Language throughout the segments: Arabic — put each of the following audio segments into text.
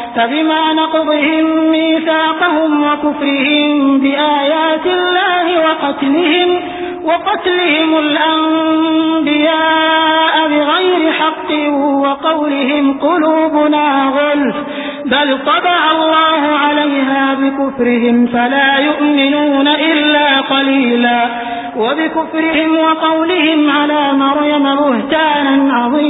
فبما نقضهم ميثاقهم وكفرهم بآيات الله وقتلهم وقتلهم الأنبياء بغير حق وقولهم قلوبنا غلف بل طبع الله عليها بكفرهم فلا يؤمنون إلا قليلا وبكفرهم وقولهم على مريم بهتانا عظيما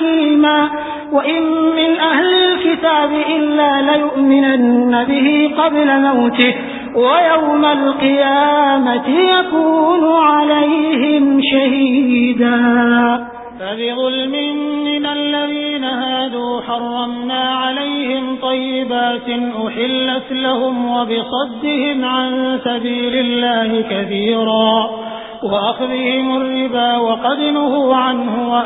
حكيما وإن من أهل الكتاب إلا ليؤمنن به قبل موته ويوم القيامة يكون عليهم شهيدا. فبظلم من الذين هادوا حرمنا عليهم طيبات أحلت لهم وبصدهم عن سبيل الله كثيرا وأخذهم الربا وقد نهوا عنه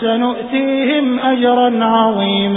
سنؤتيهم أجرا عظيما.